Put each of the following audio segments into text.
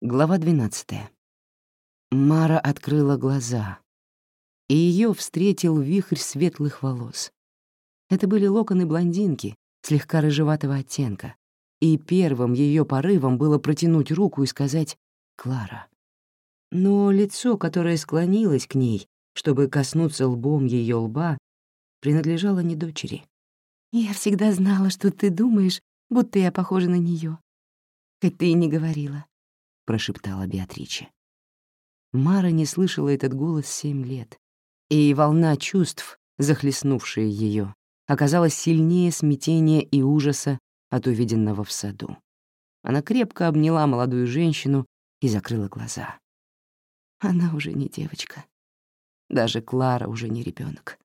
Глава 12. Мара открыла глаза, и ее встретил вихрь светлых волос. Это были локоны блондинки, слегка рыжеватого оттенка, и первым ее порывом было протянуть руку и сказать «Клара». Но лицо, которое склонилось к ней, чтобы коснуться лбом ее лба, принадлежало не дочери. «Я всегда знала, что ты думаешь, будто я похожа на нее, хоть ты и не говорила прошептала Беатриче. Мара не слышала этот голос семь лет, и волна чувств, захлестнувшая ее, оказалась сильнее смятения и ужаса от увиденного в саду. Она крепко обняла молодую женщину и закрыла глаза. Она уже не девочка. Даже Клара уже не ребенок.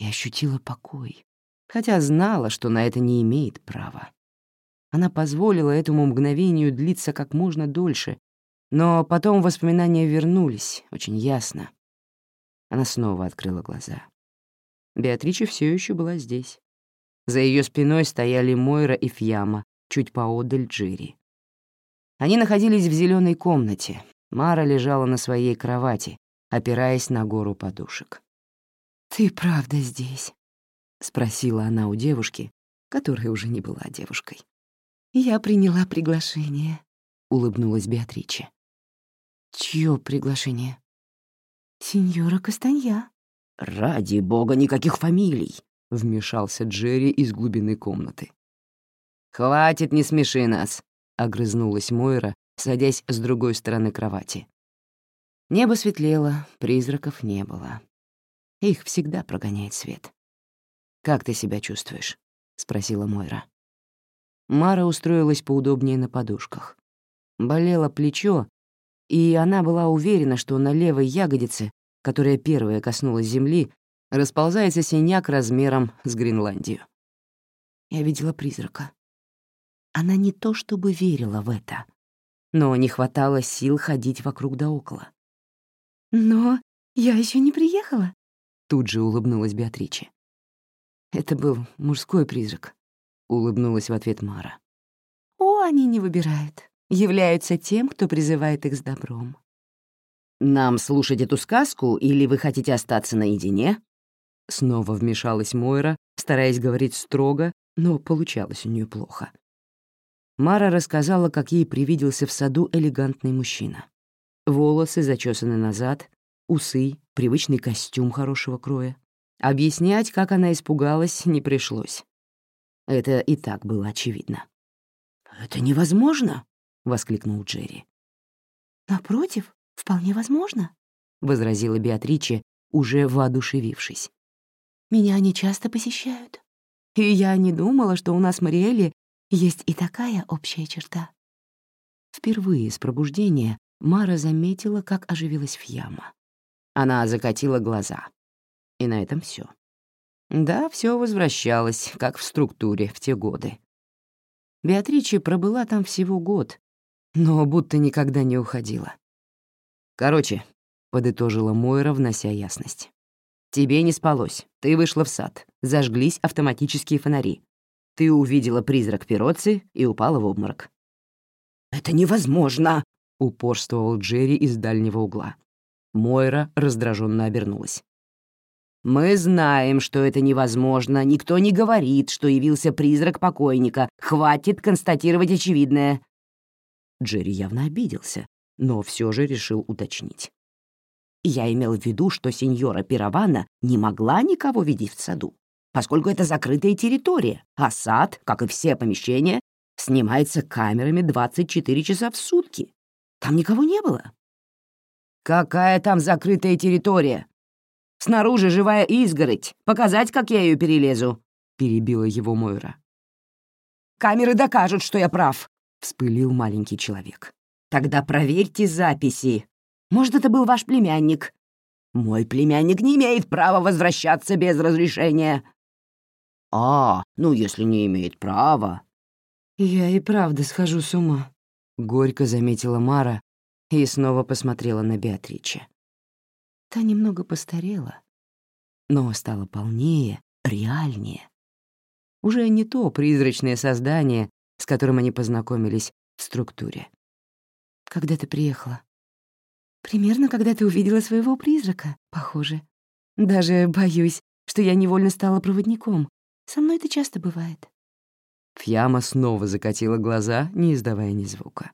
И ощутила покой, хотя знала, что на это не имеет права. Она позволила этому мгновению длиться как можно дольше, но потом воспоминания вернулись, очень ясно. Она снова открыла глаза. Беатрича все еще была здесь. За ее спиной стояли Мойра и Фьяма, чуть поодаль Джири. Они находились в зеленой комнате. Мара лежала на своей кровати, опираясь на гору подушек. «Ты правда здесь?» — спросила она у девушки, которая уже не была девушкой. «Я приняла приглашение», — улыбнулась Беатриче. «Чье приглашение?» «Сеньора Кастанья». «Ради бога, никаких фамилий!» — вмешался Джерри из глубины комнаты. «Хватит, не смеши нас!» — огрызнулась Мойра, садясь с другой стороны кровати. Небо светлело, призраков не было. Их всегда прогоняет свет. «Как ты себя чувствуешь?» — спросила Мойра. Мара устроилась поудобнее на подушках. Болело плечо, и она была уверена, что на левой ягодице, которая первая коснулась земли, расползается синяк размером с Гренландию. Я видела призрака. Она не то чтобы верила в это, но не хватало сил ходить вокруг да около. «Но я еще не приехала», — тут же улыбнулась Беатриче. Это был мужской призрак. — улыбнулась в ответ Мара. «О, они не выбирают. Являются тем, кто призывает их с добром». «Нам слушать эту сказку или вы хотите остаться наедине?» Снова вмешалась Мойра, стараясь говорить строго, но получалось у нее плохо. Мара рассказала, как ей привиделся в саду элегантный мужчина. Волосы зачесаны назад, усы, привычный костюм хорошего кроя. Объяснять, как она испугалась, не пришлось. Это и так было очевидно. «Это невозможно!» — воскликнул Джерри. «Напротив, вполне возможно», — возразила Беатриче, уже воодушевившись. «Меня они часто посещают. И я не думала, что у нас, Мариэле, есть и такая общая черта». Впервые с пробуждения Мара заметила, как оживилась Фьяма. Она закатила глаза. И на этом все. Да, все возвращалось, как в структуре в те годы. Беатриче пробыла там всего год, но будто никогда не уходила. «Короче», — подытожила Мойра, внося ясность. «Тебе не спалось. Ты вышла в сад. Зажглись автоматические фонари. Ты увидела призрак Пироци и упала в обморок». «Это невозможно!» — упорствовал Джерри из дальнего угла. Мойра раздраженно обернулась. «Мы знаем, что это невозможно. Никто не говорит, что явился призрак покойника. Хватит констатировать очевидное». Джерри явно обиделся, но все же решил уточнить. «Я имел в виду, что сеньора Пиравана не могла никого видеть в саду, поскольку это закрытая территория, а сад, как и все помещения, снимается камерами 24 часа в сутки. Там никого не было». «Какая там закрытая территория?» Снаружи живая изгородь. Показать, как я ее перелезу», — перебила его Мойра. «Камеры докажут, что я прав», — вспылил маленький человек. «Тогда проверьте записи. Может, это был ваш племянник?» «Мой племянник не имеет права возвращаться без разрешения». «А, ну, если не имеет права...» «Я и правда схожу с ума», — горько заметила Мара и снова посмотрела на Беатриче. Та немного постарела, но стала полнее, реальнее. Уже не то призрачное создание, с которым они познакомились в структуре. когда ты приехала. Примерно, когда ты увидела своего призрака, похоже. Даже боюсь, что я невольно стала проводником. Со мной это часто бывает. Фьяма снова закатила глаза, не издавая ни звука.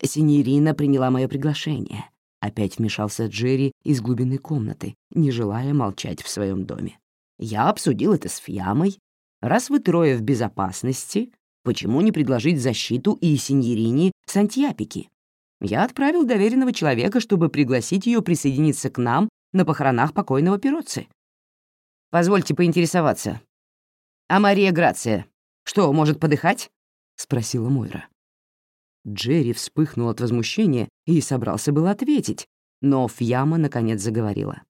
Синьорина приняла мое приглашение. Опять вмешался Джерри из глубины комнаты, не желая молчать в своем доме. Я обсудил это с Фьямой. Раз вы трое в безопасности, почему не предложить защиту и синьорине Сантьяпики? Я отправил доверенного человека, чтобы пригласить ее присоединиться к нам на похоронах покойного Пироцци. Позвольте поинтересоваться. А Мария Грация, что, может подыхать? Спросила Мойра. Джерри вспыхнул от возмущения и собрался было ответить, но Фьяма наконец заговорила.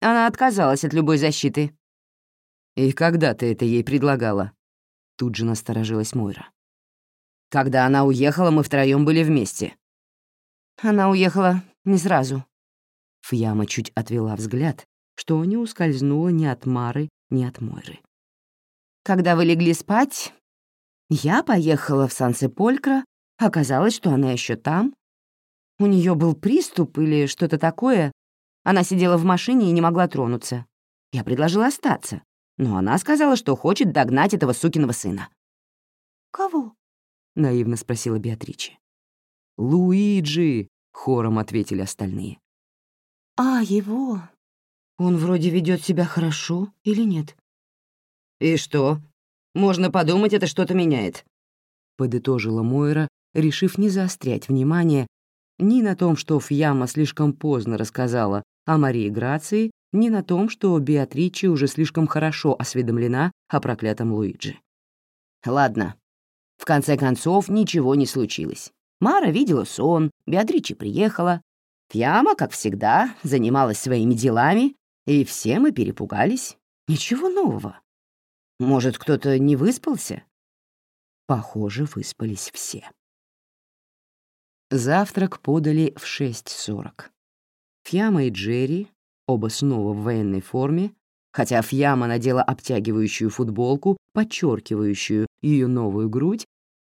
Она отказалась от любой защиты. «И когда ты это ей предлагала?» Тут же насторожилась Мойра. «Когда она уехала, мы втроём были вместе». «Она уехала не сразу». Фьяма чуть отвела взгляд, что не ускользнуло ни от Мары, ни от Мойры. «Когда вы легли спать, я поехала в Сан-Сеполькро Оказалось, что она еще там. У нее был приступ или что-то такое. Она сидела в машине и не могла тронуться. Я предложила остаться, но она сказала, что хочет догнать этого сукиного сына. «Кого?» — наивно спросила Беатриче. «Луиджи!» — хором ответили остальные. «А, его? Он вроде ведет себя хорошо или нет?» «И что? Можно подумать, это что-то меняет», — подытожила Мойра, решив не заострять внимание ни на том, что Фьяма слишком поздно рассказала о Марии Грации, ни на том, что Беатриче уже слишком хорошо осведомлена о проклятом Луиджи. «Ладно. В конце концов, ничего не случилось. Мара видела сон, Беатриче приехала. Фьяма, как всегда, занималась своими делами, и все мы перепугались. Ничего нового. Может, кто-то не выспался?» Похоже, выспались все. Завтрак подали в 6.40. Фьяма и Джерри, оба снова в военной форме, хотя Фьяма надела обтягивающую футболку, подчеркивающую ее новую грудь,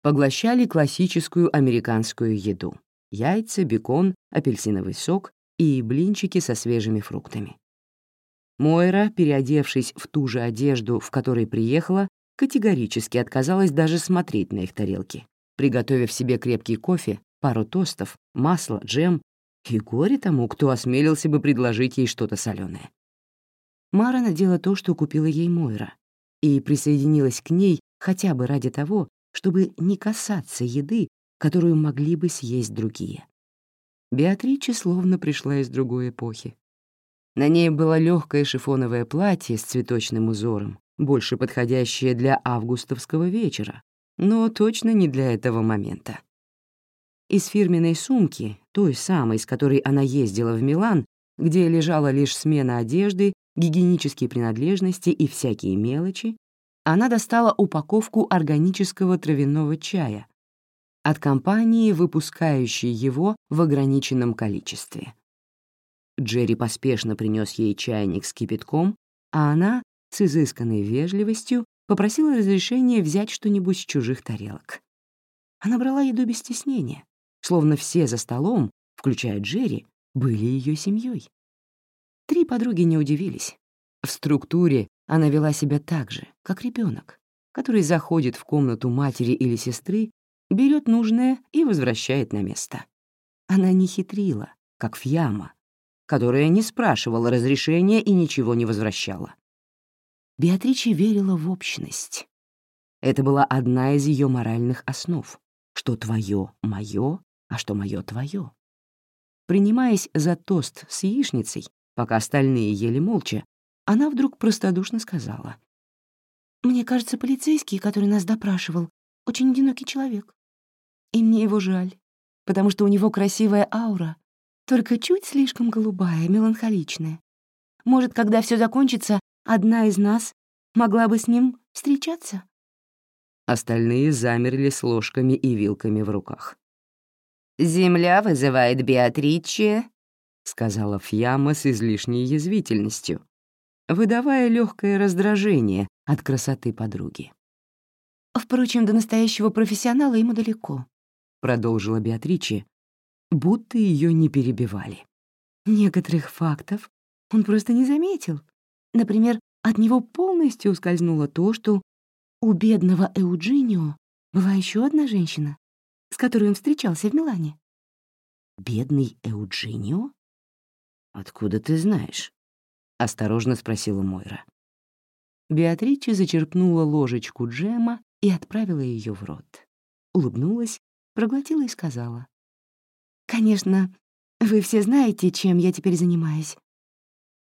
поглощали классическую американскую еду — яйца, бекон, апельсиновый сок и блинчики со свежими фруктами. Мойра, переодевшись в ту же одежду, в которой приехала, категорически отказалась даже смотреть на их тарелки. Приготовив себе крепкий кофе, пару тостов, масло, джем и горе тому, кто осмелился бы предложить ей что-то соленое. Мара надела то, что купила ей Мойра, и присоединилась к ней хотя бы ради того, чтобы не касаться еды, которую могли бы съесть другие. Беатриче словно пришла из другой эпохи. На ней было легкое шифоновое платье с цветочным узором, больше подходящее для августовского вечера, но точно не для этого момента. Из фирменной сумки, той самой, с которой она ездила в Милан, где лежала лишь смена одежды, гигиенические принадлежности и всякие мелочи, она достала упаковку органического травяного чая от компании, выпускающей его в ограниченном количестве. Джерри поспешно принес ей чайник с кипятком, а она, с изысканной вежливостью, попросила разрешения взять что-нибудь с чужих тарелок. Она брала еду без стеснения, словно все за столом, включая Джерри, были ее семьей. Три подруги не удивились. В структуре она вела себя так же, как ребенок, который заходит в комнату матери или сестры, берет нужное и возвращает на место. Она не хитрила, как Фьяма, которая не спрашивала разрешения и ничего не возвращала. Беатриче верила в общность. Это была одна из ее моральных основ, что твое — мое, а что мое твое. Принимаясь за тост с яичницей, пока остальные ели молча, она вдруг простодушно сказала. «Мне кажется, полицейский, который нас допрашивал, очень одинокий человек. И мне его жаль, потому что у него красивая аура, только чуть слишком голубая, меланхоличная. Может, когда все закончится, одна из нас могла бы с ним встречаться?» Остальные замерли с ложками и вилками в руках. «Земля вызывает Беатриче», — сказала Фьяма с излишней язвительностью, выдавая легкое раздражение от красоты подруги. Впрочем, до настоящего профессионала ему далеко. продолжила Беатриче, будто ее не перебивали. Некоторых фактов он просто не заметил. Например, от него полностью ускользнуло то, что у бедного Эуджинио была еще одна женщина, с которой он встречался в Милане. «Бедный Эуджинио? Откуда ты знаешь?» — осторожно спросила Мойра. Беатрича зачерпнула ложечку джема и отправила ее в рот. Улыбнулась, проглотила и сказала. «Конечно, вы все знаете, чем я теперь занимаюсь.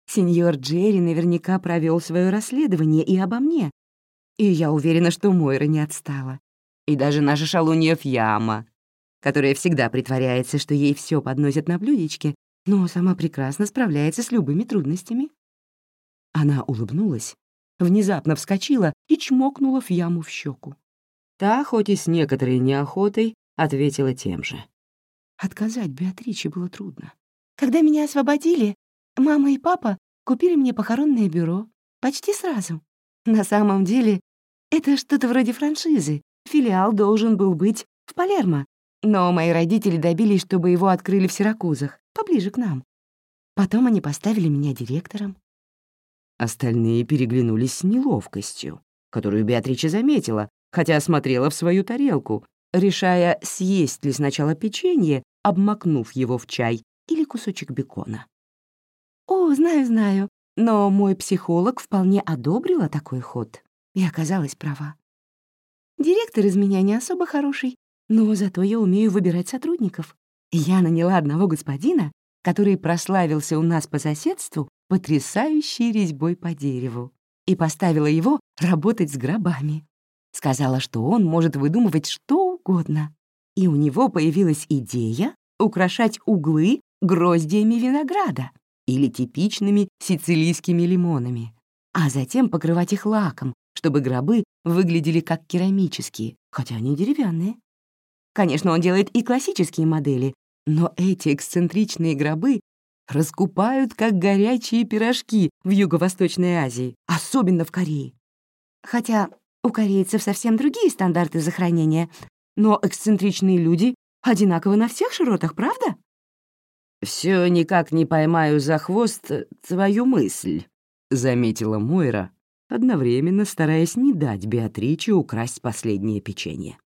Сеньор Джерри наверняка провел свое расследование и обо мне. И я уверена, что Мойра не отстала. И даже наша шалунья Фьяма, которая всегда притворяется, что ей все подносят на блюдечке, но сама прекрасно справляется с любыми трудностями. Она улыбнулась, внезапно вскочила и чмокнула Фьяму в щеку. Та, хоть и с некоторой неохотой, ответила тем же. Отказать Беатриче было трудно. Когда меня освободили, Мама и папа купили мне похоронное бюро почти сразу. На самом деле, это что-то вроде франшизы. Филиал должен был быть в Палермо, но мои родители добились, чтобы его открыли в Сиракузах, поближе к нам. Потом они поставили меня директором. Остальные переглянулись с неловкостью, которую Беатрича заметила, хотя смотрела в свою тарелку, решая, съесть ли сначала печенье, обмакнув его в чай, или кусочек бекона. «О, знаю-знаю, но мой психолог вполне одобрила такой ход и оказалась права. Директор из меня не особо хороший, но зато я умею выбирать сотрудников. Я наняла одного господина, который прославился у нас по соседству потрясающей резьбой по дереву, и поставила его работать с гробами. Сказала, что он может выдумывать что угодно. И у него появилась идея украшать углы гроздьями винограда или типичными сицилийскими лимонами, а затем покрывать их лаком, чтобы гробы выглядели как керамические, хотя они деревянные. Конечно, он делает и классические модели, но эти эксцентричные гробы раскупают как горячие пирожки в Юго-Восточной Азии, особенно в Корее. Хотя у корейцев совсем другие стандарты захоронения, но эксцентричные люди одинаковы на всех широтах, правда? Все никак не поймаю за хвост твою мысль», — заметила Мойра, одновременно стараясь не дать Беатриче украсть последнее печенье.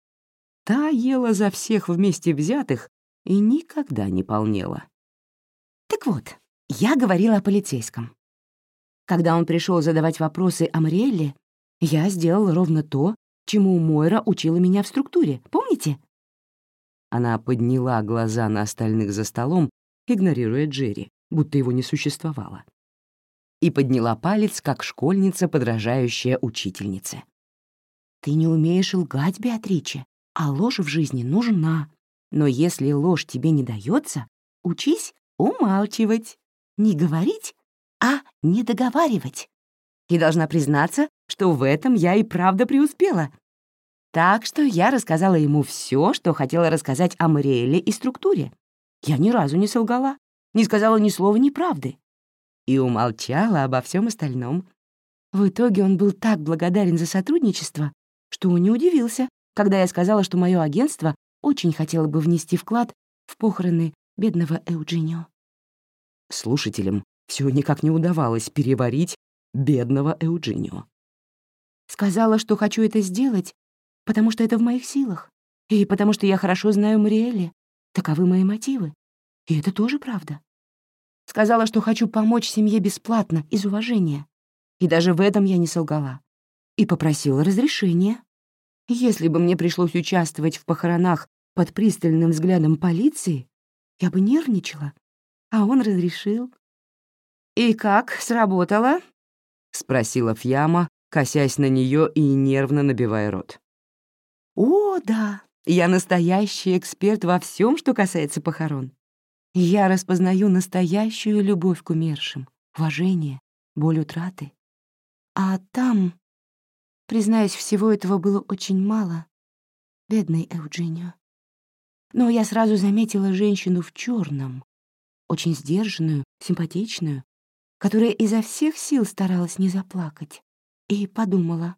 Та ела за всех вместе взятых и никогда не полнела. «Так вот, я говорила о полицейском. Когда он пришел задавать вопросы о Мариэлле, я сделала ровно то, чему Мойра учила меня в структуре, помните?» Она подняла глаза на остальных за столом игнорируя Джерри, будто его не существовало. И подняла палец, как школьница, подражающая учительнице. «Ты не умеешь лгать, Беатриче, а ложь в жизни нужна. Но если ложь тебе не дается, учись умалчивать. Не говорить, а не договаривать. И должна признаться, что в этом я и правда преуспела. Так что я рассказала ему все, что хотела рассказать о Мариэле и структуре. Я ни разу не солгала, не сказала ни слова неправды. И умолчала обо всем остальном. В итоге он был так благодарен за сотрудничество, что не удивился, когда я сказала, что мое агентство очень хотело бы внести вклад в похороны бедного Эуджинио. Слушателям все никак не удавалось переварить бедного Эуджинио. Сказала, что хочу это сделать, потому что это в моих силах, и потому что я хорошо знаю Мариэлли, Таковы мои мотивы. И это тоже правда. Сказала, что хочу помочь семье бесплатно, из уважения. И даже в этом я не солгала. И попросила разрешения. Если бы мне пришлось участвовать в похоронах под пристальным взглядом полиции, я бы нервничала. А он разрешил. «И как, сработало?» — спросила Фьяма, косясь на нее и нервно набивая рот. «О, да, я настоящий эксперт во всем, что касается похорон. Я распознаю настоящую любовь к умершим, уважение, боль утраты. А там, признаюсь, всего этого было очень мало. Бедный Эуджинио. Но я сразу заметила женщину в черном, очень сдержанную, симпатичную, которая изо всех сил старалась не заплакать, и подумала,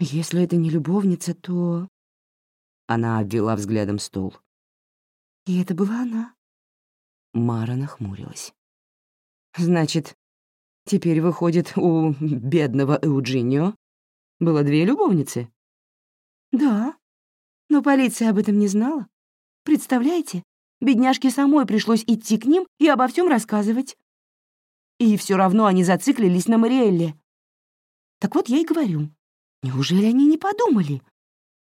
если это не любовница, то Она обвела взглядом стол. И это была она. Мара нахмурилась. Значит, теперь выходит, у бедного Эуджинио было две любовницы? Да, но полиция об этом не знала. Представляете, бедняжке самой пришлось идти к ним и обо всем рассказывать. И все равно они зациклились на Мариэлле. Так вот я и говорю, неужели они не подумали,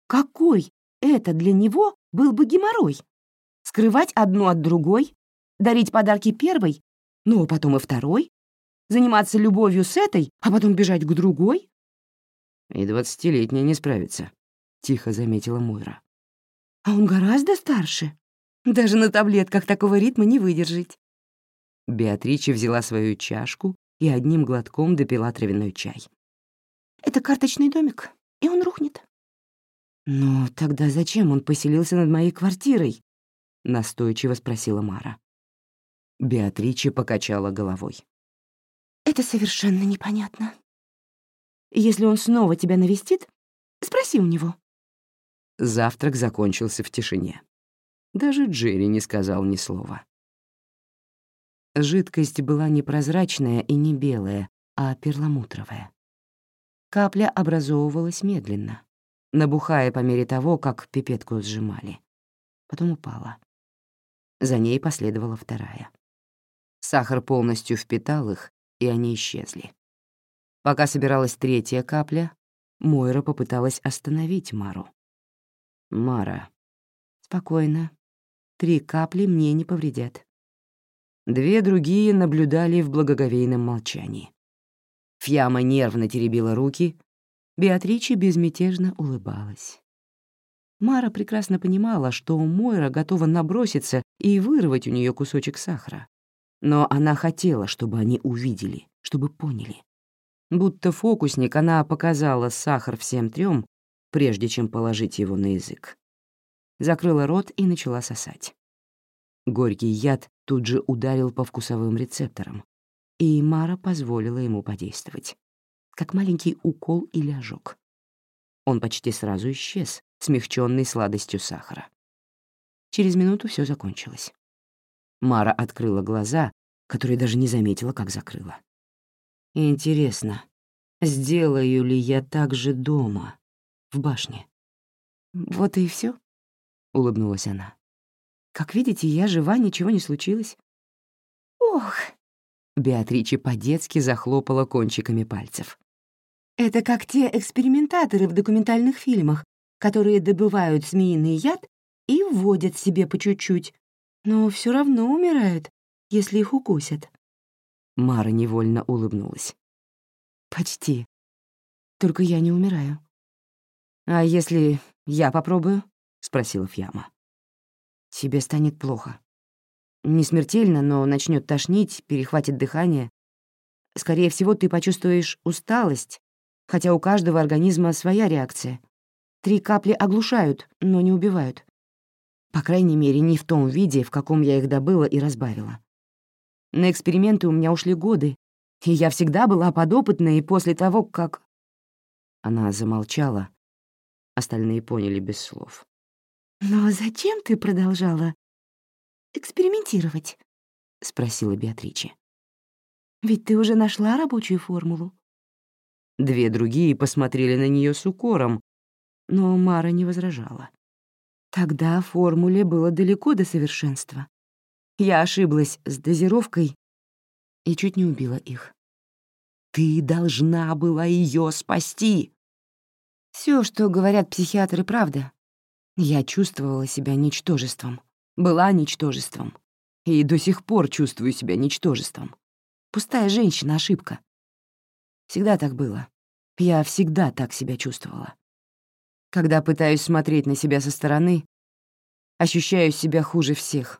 какой это для него был бы геморрой? Скрывать одну от другой, дарить подарки первой, ну, а потом и второй, заниматься любовью с этой, а потом бежать к другой? И двадцатилетняя не справится, — тихо заметила Мойра. А он гораздо старше. Даже на таблетках такого ритма не выдержать. Беатрича взяла свою чашку и одним глотком допила травяной чай. Это карточный домик, и он рухнет. «Но тогда зачем он поселился над моей квартирой?» — настойчиво спросила Мара. Беатрича покачала головой. «Это совершенно непонятно. Если он снова тебя навестит, спроси у него». Завтрак закончился в тишине. Даже Джерри не сказал ни слова. Жидкость была не прозрачная и не белая, а перламутровая. Капля образовывалась медленно, набухая по мере того, как пипетку сжимали. Потом упала. За ней последовала вторая. Сахар полностью впитал их, и они исчезли. Пока собиралась третья капля, Мойра попыталась остановить Мару. «Мара, спокойно. Три капли мне не повредят». Две другие наблюдали в благоговейном молчании. Фьяма нервно теребила руки, Беатриче безмятежно улыбалась. Мара прекрасно понимала, что Мойра готова наброситься и вырвать у нее кусочек сахара. Но она хотела, чтобы они увидели, чтобы поняли. Будто фокусник, она показала сахар всем трем, прежде чем положить его на язык. Закрыла рот и начала сосать. Горький яд тут же ударил по вкусовым рецепторам, и Мара позволила ему подействовать, как маленький укол или ожог. Он почти сразу исчез, смягченный сладостью сахара. Через минуту все закончилось. Мара открыла глаза, которые даже не заметила, как закрыла. «Интересно, сделаю ли я так же дома, в башне?» «Вот и все, улыбнулась она. «Как видите, я жива, ничего не случилось». «Ох!» Беатриче по-детски захлопала кончиками пальцев. «Это как те экспериментаторы в документальных фильмах, которые добывают змеиный яд и вводят себе по чуть-чуть, но все равно умирают, если их укусят». Мара невольно улыбнулась. «Почти. Только я не умираю». «А если я попробую?» — спросила Фьяма. «Тебе станет плохо. Не смертельно, но начнет тошнить, перехватит дыхание. Скорее всего, ты почувствуешь усталость, хотя у каждого организма своя реакция. Три капли оглушают, но не убивают. По крайней мере, не в том виде, в каком я их добыла и разбавила. На эксперименты у меня ушли годы, и я всегда была подопытной после того, как... Она замолчала. Остальные поняли без слов. «Но зачем ты продолжала экспериментировать?» — спросила Беатриче. «Ведь ты уже нашла рабочую формулу». Две другие посмотрели на нее с укором, но Мара не возражала. Тогда формуле было далеко до совершенства. Я ошиблась с дозировкой и чуть не убила их. Ты должна была ее спасти. Все, что говорят психиатры, правда. Я чувствовала себя ничтожеством была ничтожеством. И до сих пор чувствую себя ничтожеством. Пустая женщина — ошибка. Всегда так было. Я всегда так себя чувствовала. Когда пытаюсь смотреть на себя со стороны, ощущаю себя хуже всех.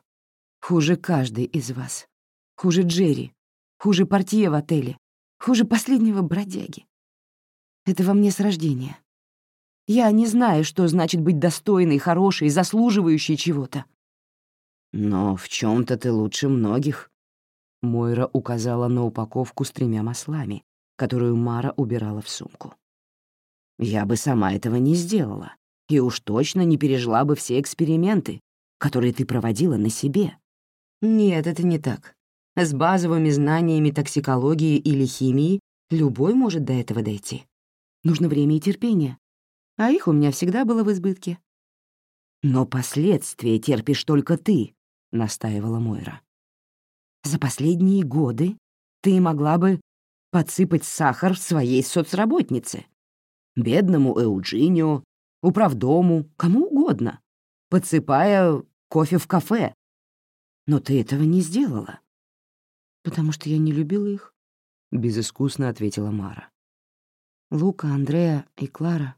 Хуже каждой из вас. Хуже Джерри. Хуже портье в отеле. Хуже последнего бродяги. Это во мне с рождения. Я не знаю, что значит быть достойной, хорошей, заслуживающей чего-то. «Но в чем то ты лучше многих». Мойра указала на упаковку с тремя маслами, которую Мара убирала в сумку. «Я бы сама этого не сделала, и уж точно не пережила бы все эксперименты, которые ты проводила на себе. Нет, это не так. С базовыми знаниями токсикологии или химии любой может до этого дойти. Нужно время и терпение. А их у меня всегда было в избытке. «Но последствия терпишь только ты», — настаивала Мойра. «За последние годы ты могла бы подсыпать сахар своей соцработнице, бедному Эуджинио, управдому, кому угодно, подсыпая кофе в кафе. Но ты этого не сделала. «Потому что я не любила их», — безыскусно ответила Мара. «Лука, Андреа и Клара.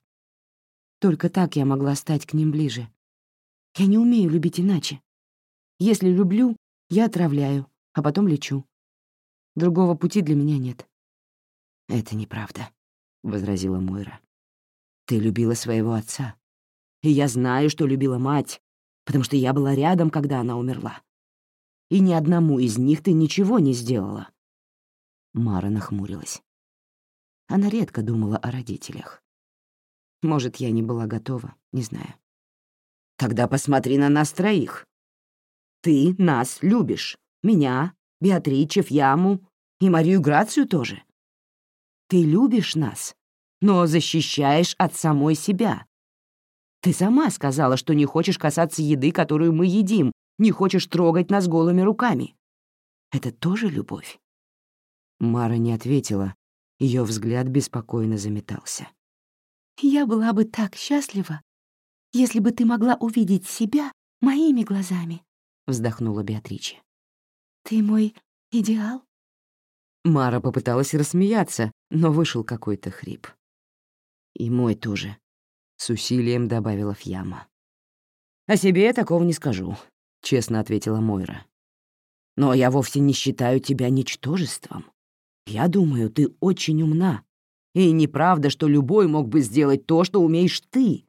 Только так я могла стать к ним ближе. Я не умею любить иначе. Если люблю, я отравляю, а потом лечу. Другого пути для меня нет». «Это неправда», — возразила Мойра. «Ты любила своего отца. И я знаю, что любила мать, потому что я была рядом, когда она умерла и ни одному из них ты ничего не сделала». Мара нахмурилась. Она редко думала о родителях. Может, я не была готова, не знаю. «Тогда посмотри на нас троих. Ты нас любишь. Меня, Беатриче, Яму и Марию Грацию тоже. Ты любишь нас, но защищаешь от самой себя. Ты сама сказала, что не хочешь касаться еды, которую мы едим, не хочешь трогать нас голыми руками. Это тоже любовь?» Мара не ответила, ее взгляд беспокойно заметался. «Я была бы так счастлива, если бы ты могла увидеть себя моими глазами», — вздохнула Беатриче. «Ты мой идеал?» Мара попыталась рассмеяться, но вышел какой-то хрип. «И мой тоже», — с усилием добавила Фьяма. «О себе я такого не скажу честно ответила Мойра. «Но я вовсе не считаю тебя ничтожеством. Я думаю, ты очень умна. И неправда, что любой мог бы сделать то, что умеешь ты.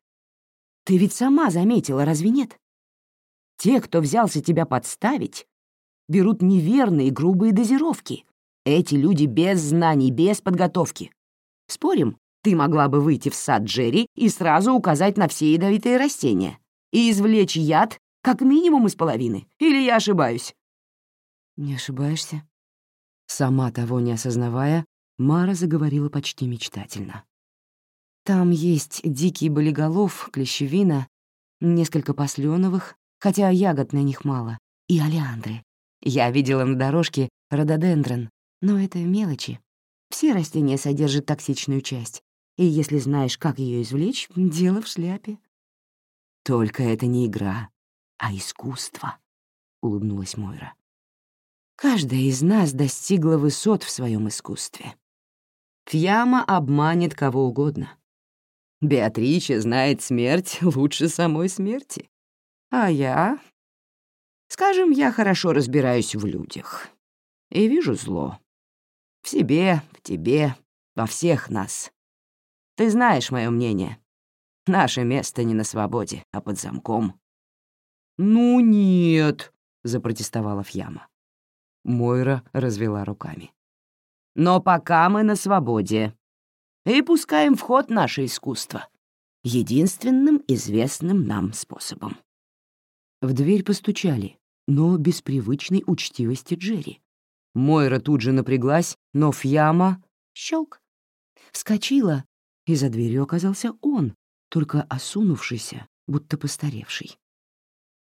Ты ведь сама заметила, разве нет? Те, кто взялся тебя подставить, берут неверные грубые дозировки. Эти люди без знаний, без подготовки. Спорим, ты могла бы выйти в сад Джерри и сразу указать на все ядовитые растения и извлечь яд как минимум из половины. Или я ошибаюсь?» «Не ошибаешься?» Сама того не осознавая, Мара заговорила почти мечтательно. «Там есть дикий болиголов, клещевина, несколько посленовых, хотя ягод на них мало, и олеандры. Я видела на дорожке рододендрон, но это мелочи. Все растения содержат токсичную часть, и если знаешь, как ее извлечь, дело в шляпе». «Только это не игра», а искусство», — улыбнулась Мойра. «Каждая из нас достигла высот в своем искусстве. Фьяма обманет кого угодно. Беатрича знает смерть лучше самой смерти. А я... Скажем, я хорошо разбираюсь в людях. И вижу зло. В себе, в тебе, во всех нас. Ты знаешь мое мнение. Наше место не на свободе, а под замком. «Ну нет», — запротестовала Фьяма. Мойра развела руками. «Но пока мы на свободе. И пускаем в ход наше искусство. Единственным известным нам способом». В дверь постучали, но без привычной учтивости Джерри. Мойра тут же напряглась, но Фьяма... Щелк. Вскочила, и за дверью оказался он, только осунувшийся, будто постаревший.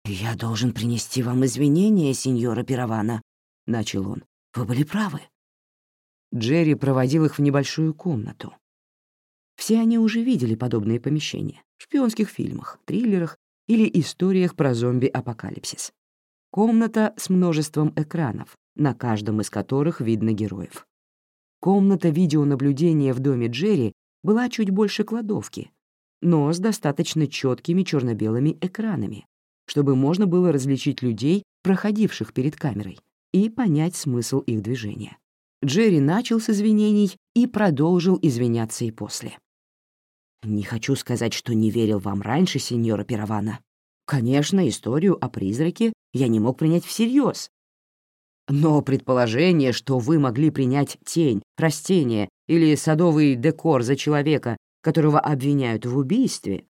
«Я должен принести вам извинения, сеньора Пиравана», — начал он. «Вы были правы». Джерри проводил их в небольшую комнату. Все они уже видели подобные помещения в шпионских фильмах, триллерах или историях про зомби-апокалипсис. Комната с множеством экранов, на каждом из которых видно героев. Комната видеонаблюдения в доме Джерри была чуть больше кладовки, но с достаточно четкими черно-белыми экранами, чтобы можно было различить людей, проходивших перед камерой, и понять смысл их движения. Джерри начал с извинений и продолжил извиняться и после. «Не хочу сказать, что не верил вам раньше, сеньора Пиравана. Конечно, историю о призраке я не мог принять всерьез. Но предположение, что вы могли принять тень, растение или садовый декор за человека, которого обвиняют в убийстве,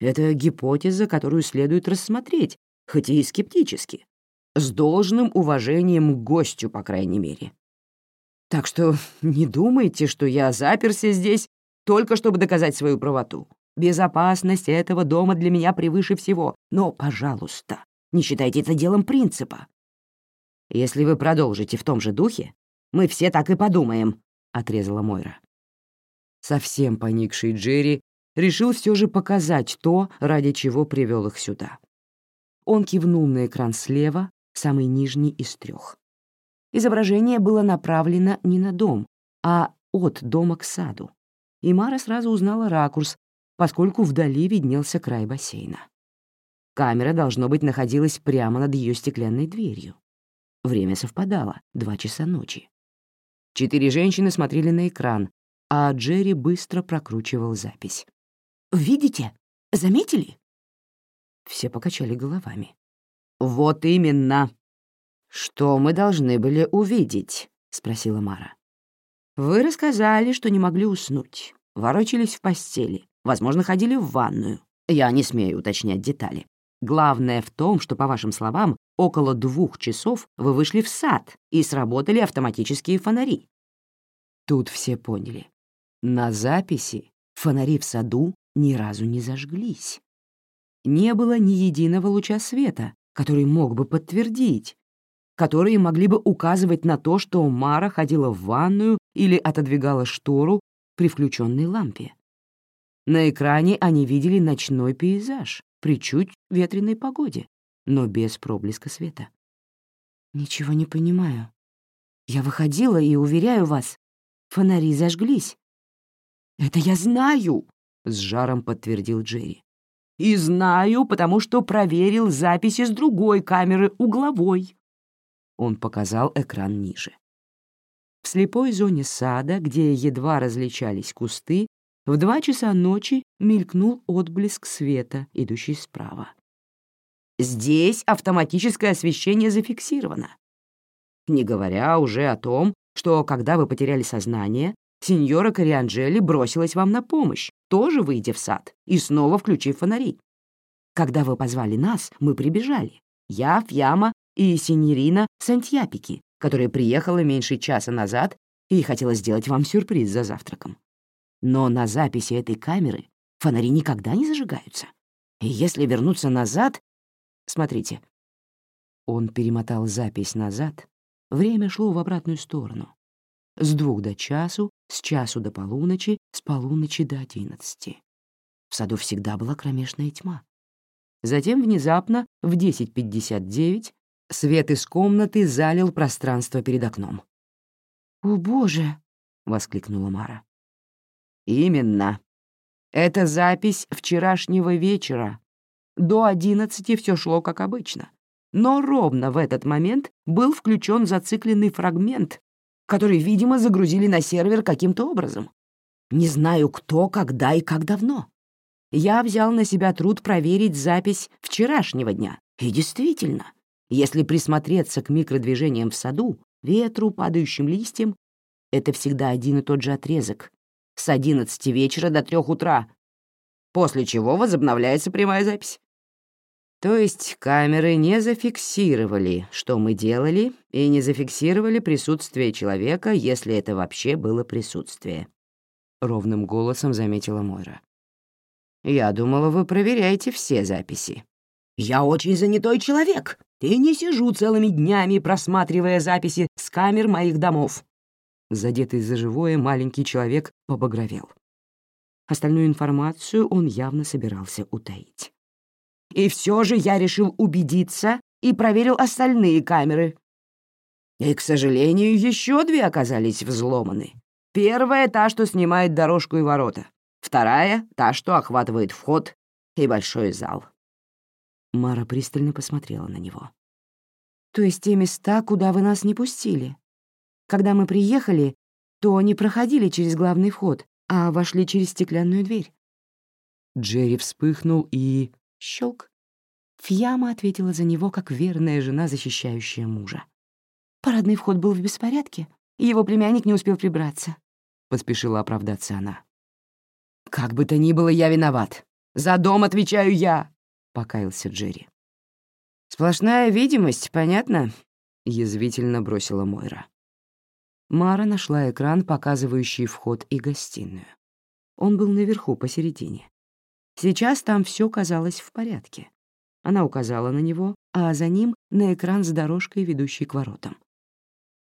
Это гипотеза, которую следует рассмотреть, хоть и скептически, с должным уважением к гостю, по крайней мере. Так что не думайте, что я заперся здесь только чтобы доказать свою правоту. Безопасность этого дома для меня превыше всего. Но, пожалуйста, не считайте это делом принципа. Если вы продолжите в том же духе, мы все так и подумаем», — отрезала Мойра. Совсем поникший Джерри решил все же показать то, ради чего привел их сюда. Он кивнул на экран слева, самый нижний из трех. Изображение было направлено не на дом, а от дома к саду. И Мара сразу узнала ракурс, поскольку вдали виднелся край бассейна. Камера, должно быть, находилась прямо над ее стеклянной дверью. Время совпадало — два часа ночи. Четыре женщины смотрели на экран, а Джерри быстро прокручивал запись. «Видите? Заметили?» Все покачали головами. «Вот именно!» «Что мы должны были увидеть?» — спросила Мара. «Вы рассказали, что не могли уснуть, ворочались в постели, возможно, ходили в ванную. Я не смею уточнять детали. Главное в том, что, по вашим словам, около двух часов вы вышли в сад и сработали автоматические фонари. Тут все поняли. На записи фонари в саду ни разу не зажглись. Не было ни единого луча света, который мог бы подтвердить, которые могли бы указывать на то, что Мара ходила в ванную или отодвигала штору при включенной лампе. На экране они видели ночной пейзаж, при чуть ветреной погоде, но без проблеска света. «Ничего не понимаю. Я выходила и, уверяю вас, фонари зажглись». «Это я знаю», — с жаром подтвердил Джерри. «И знаю, потому что проверил записи с другой камеры, угловой». Он показал экран ниже. В слепой зоне сада, где едва различались кусты, в два часа ночи мелькнул отблеск света, идущий справа. Здесь автоматическое освещение зафиксировано. Не говоря уже о том, что, когда вы потеряли сознание, сеньора Корианджели бросилась вам на помощь, тоже выйдя в сад и снова включив фонари. Когда вы позвали нас, мы прибежали. Я, Фьяма и синьорина Сантьяпики, которая приехала меньше часа назад и хотела сделать вам сюрприз за завтраком. Но на записи этой камеры фонари никогда не зажигаются. И если вернуться назад... Смотрите. Он перемотал запись назад. Время шло в обратную сторону. С двух до часу, с часу до полуночи, с полуночи до одиннадцати. В саду всегда была кромешная тьма. Затем внезапно, в 10.59, свет из комнаты залил пространство перед окном. «О, боже!» — воскликнула Мара. «Именно. Это запись вчерашнего вечера. До одиннадцати все шло как обычно. Но ровно в этот момент был включен зацикленный фрагмент, который, видимо, загрузили на сервер каким-то образом. Не знаю, кто, когда и как давно. Я взял на себя труд проверить запись вчерашнего дня. И действительно, если присмотреться к микродвижениям в саду, ветру, падающим листьям, это всегда один и тот же отрезок, с 11 вечера до 3 утра, после чего возобновляется прямая запись. То есть камеры не зафиксировали, что мы делали, и не зафиксировали присутствие человека, если это вообще было присутствие. Ровным голосом заметила Мойра. «Я думала, вы проверяете все записи». «Я очень занятой человек и не сижу целыми днями, просматривая записи с камер моих домов. Задетый за живое, маленький человек побагровел. Остальную информацию он явно собирался утаить. «И все же я решил убедиться и проверил остальные камеры. И, к сожалению, еще две оказались взломаны. Первая — та, что снимает дорожку и ворота. Вторая — та, что охватывает вход и большой зал». Мара пристально посмотрела на него. «То есть те места, куда вы нас не пустили?» Когда мы приехали, то не проходили через главный вход, а вошли через стеклянную дверь. Джерри вспыхнул и... щелк. Фьяма ответила за него, как верная жена, защищающая мужа. Парадный вход был в беспорядке, и его племянник не успел прибраться. Поспешила оправдаться она. «Как бы то ни было, я виноват. «За дом отвечаю я!» — покаялся Джерри. «Сплошная видимость, понятно?» — язвительно бросила Мойра. Мара нашла экран, показывающий вход и гостиную. Он был наверху, посередине. Сейчас там все казалось в порядке. Она указала на него, а за ним — на экран с дорожкой, ведущей к воротам.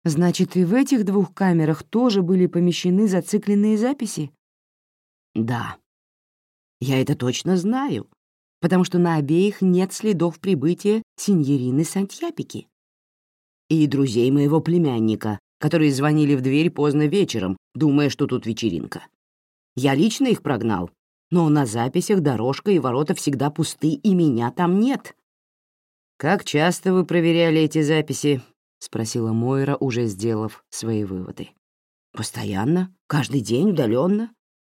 Значит, и в этих двух камерах тоже были помещены зацикленные записи? Да. Я это точно знаю, потому что на обеих нет следов прибытия синьорины Сантьяпики. И друзей моего племянника, которые звонили в дверь поздно вечером, думая, что тут вечеринка. Я лично их прогнал, но на записях дорожка и ворота всегда пусты, и меня там нет. «Как часто вы проверяли эти записи?» — спросила Мойра, уже сделав свои выводы. «Постоянно, каждый день, удаленно.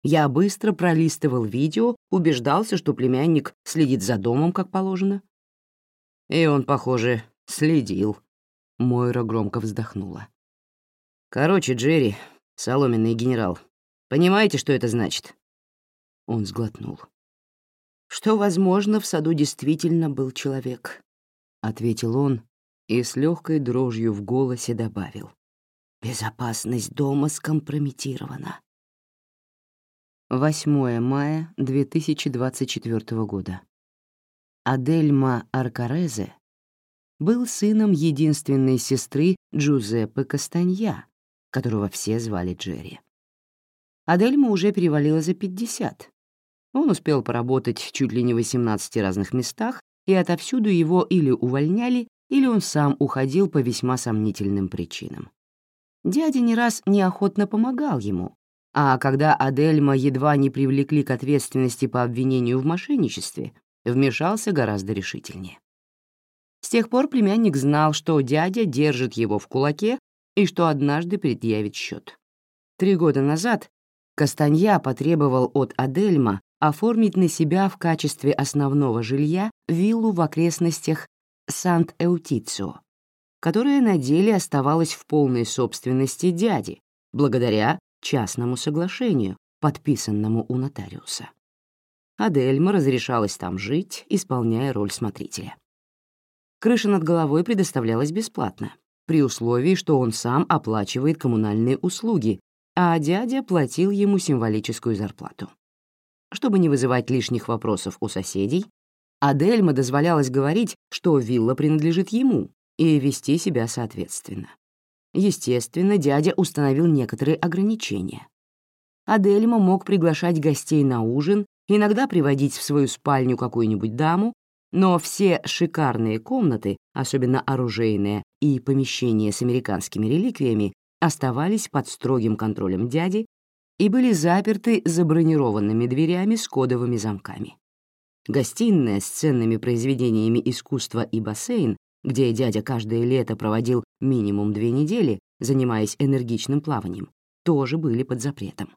Я быстро пролистывал видео, убеждался, что племянник следит за домом, как положено. И он, похоже, следил. Мойра громко вздохнула. «Короче, Джерри, соломенный генерал, понимаете, что это значит?» Он сглотнул. «Что, возможно, в саду действительно был человек», — ответил он, и с легкой дрожью в голосе добавил. «Безопасность дома скомпрометирована». 8 мая 2024 года. Адельма Аркарезе был сыном единственной сестры Джузеппе Кастанья, которого все звали Джерри. Адельма уже перевалила за 50. Он успел поработать чуть ли не в 18 разных местах, и отовсюду его или увольняли, или он сам уходил по весьма сомнительным причинам. Дядя не раз неохотно помогал ему, а когда Адельма едва не привлекли к ответственности по обвинению в мошенничестве, вмешался гораздо решительнее. С тех пор племянник знал, что дядя держит его в кулаке и что однажды предъявит счет. Три года назад Кастанья потребовал от Адельма оформить на себя в качестве основного жилья виллу в окрестностях Сант-Эутицио, которая на деле оставалась в полной собственности дяди, благодаря частному соглашению, подписанному у нотариуса. Адельма разрешалась там жить, исполняя роль смотрителя. Крыша над головой предоставлялась бесплатно, при условии, что он сам оплачивает коммунальные услуги, а дядя платил ему символическую зарплату. Чтобы не вызывать лишних вопросов у соседей, Адельма дозволялось говорить, что вилла принадлежит ему, и вести себя соответственно. Естественно, дядя установил некоторые ограничения. Адельма мог приглашать гостей на ужин, иногда приводить в свою спальню какую-нибудь даму, но все шикарные комнаты, особенно оружейные и помещения с американскими реликвиями, оставались под строгим контролем дяди и были заперты забронированными дверями с кодовыми замками. Гостиная с ценными произведениями искусства и бассейн, где дядя каждое лето проводил минимум две недели, занимаясь энергичным плаванием, тоже были под запретом.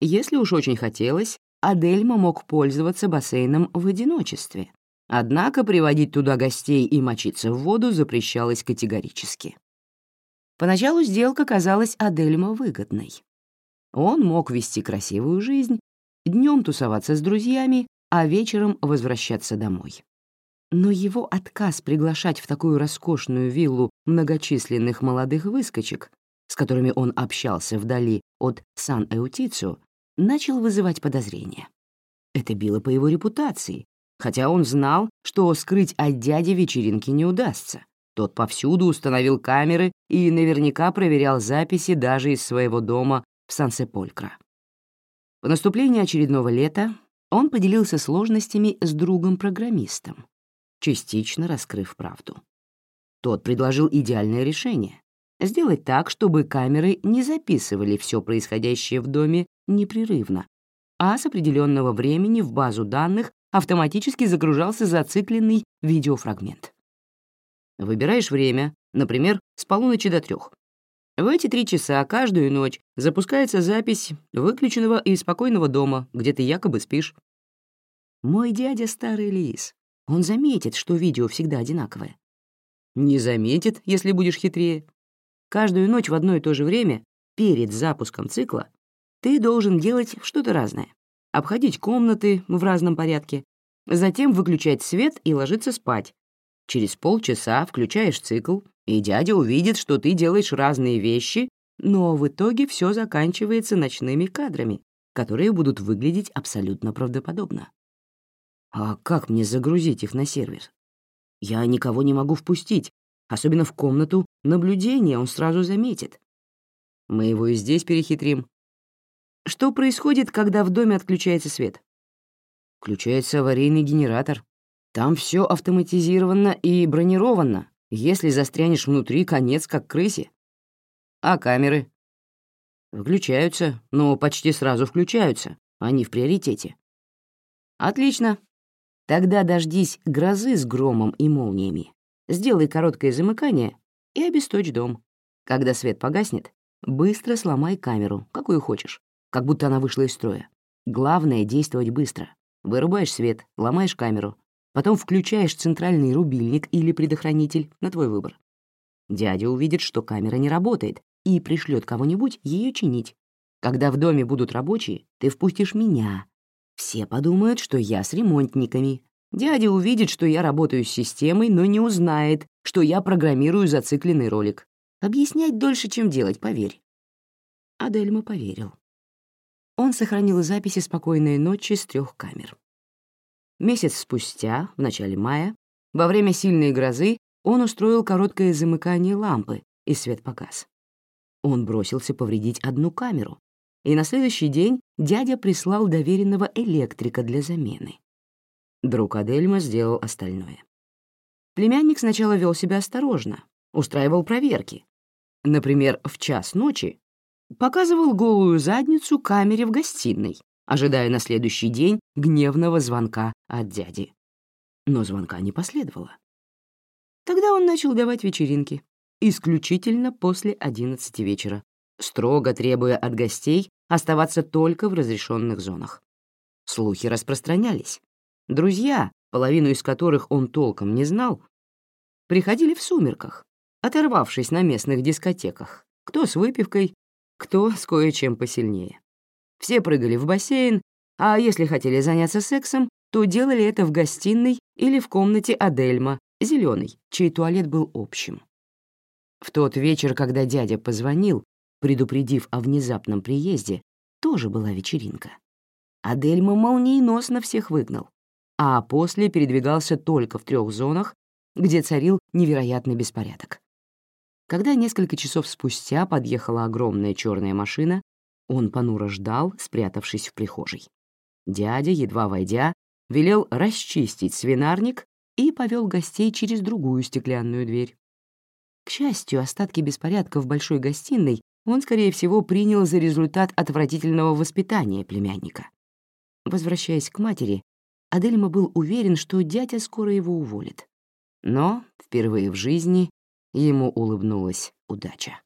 Если уж очень хотелось, Адельма мог пользоваться бассейном в одиночестве, однако приводить туда гостей и мочиться в воду запрещалось категорически. Поначалу сделка казалась Адельма выгодной. Он мог вести красивую жизнь, днем тусоваться с друзьями, а вечером возвращаться домой. Но его отказ приглашать в такую роскошную виллу многочисленных молодых выскочек, с которыми он общался вдали от Сан-Эутицу, начал вызывать подозрения. Это било по его репутации, хотя он знал, что скрыть от дяди вечеринки не удастся. Тот повсюду установил камеры и наверняка проверял записи даже из своего дома в Сан-Сеполькро. По наступлении очередного лета он поделился сложностями с другом-программистом, частично раскрыв правду. Тот предложил идеальное решение — сделать так, чтобы камеры не записывали все происходящее в доме непрерывно, а с определенного времени в базу данных автоматически загружался зацикленный видеофрагмент. Выбираешь время, например, с полуночи до трех. В эти три часа каждую ночь запускается запись выключенного и спокойного дома, где ты якобы спишь. Мой дядя старый лис. Он заметит, что видео всегда одинаковое. Не заметит, если будешь хитрее. Каждую ночь в одно и то же время, перед запуском цикла, ты должен делать что-то разное. обходить комнаты в разном порядке, затем выключать свет и ложиться спать. Через полчаса включаешь цикл, и дядя увидит, что ты делаешь разные вещи, но в итоге все заканчивается ночными кадрами, которые будут выглядеть абсолютно правдоподобно. А как мне загрузить их на сервер? Я никого не могу впустить, особенно в комнату наблюдения он сразу заметит. Мы его и здесь перехитрим. Что происходит, когда в доме отключается свет? Включается аварийный генератор. Там все автоматизировано и бронировано. Если застрянешь внутри, конец как крысе. А камеры? Выключаются, но почти сразу включаются. Они в приоритете. Отлично. Тогда дождись грозы с громом и молниями. Сделай короткое замыкание и обесточь дом. Когда свет погаснет, быстро сломай камеру, какую хочешь, как будто она вышла из строя. Главное — действовать быстро. Вырубаешь свет, ломаешь камеру, потом включаешь центральный рубильник или предохранитель на твой выбор. Дядя увидит, что камера не работает, и пришлет кого-нибудь ее чинить. Когда в доме будут рабочие, ты впустишь меня, все подумают, что я с ремонтниками. Дядя увидит, что я работаю с системой, но не узнает, что я программирую зацикленный ролик. Объяснять дольше, чем делать, поверь. Адельма поверил. Он сохранил записи спокойной ночи с трех камер. Месяц спустя, в начале мая, во время сильной грозы, он устроил короткое замыкание лампы, и свет погас. Он бросился повредить одну камеру, и на следующий день дядя прислал доверенного электрика для замены. Друг Адельма сделал остальное. Племянник сначала вел себя осторожно, устраивал проверки. Например, в час ночи показывал голую задницу камере в гостиной, ожидая на следующий день гневного звонка от дяди. Но звонка не последовало. Тогда он начал давать вечеринки, исключительно после одиннадцати вечера, строго требуя от гостей оставаться только в разрешенных зонах. Слухи распространялись. Друзья, половину из которых он толком не знал, приходили в сумерках, оторвавшись на местных дискотеках, кто с выпивкой, кто с кое-чем посильнее. Все прыгали в бассейн, а если хотели заняться сексом, то делали это в гостиной или в комнате Адельма, зеленый, чей туалет был общим. В тот вечер, когда дядя позвонил, предупредив о внезапном приезде, тоже была вечеринка. Адельма молниеносно всех выгнал, а после передвигался только в трех зонах, где царил невероятный беспорядок. Когда несколько часов спустя подъехала огромная черная машина, он понуро ждал, спрятавшись в прихожей. Дядя, едва войдя, велел расчистить свинарник и повел гостей через другую стеклянную дверь. К счастью, остатки беспорядка в большой гостиной он, скорее всего, принял за результат отвратительного воспитания племянника. Возвращаясь к матери, Адельма был уверен, что дядя скоро его уволит. Но впервые в жизни ему улыбнулась удача.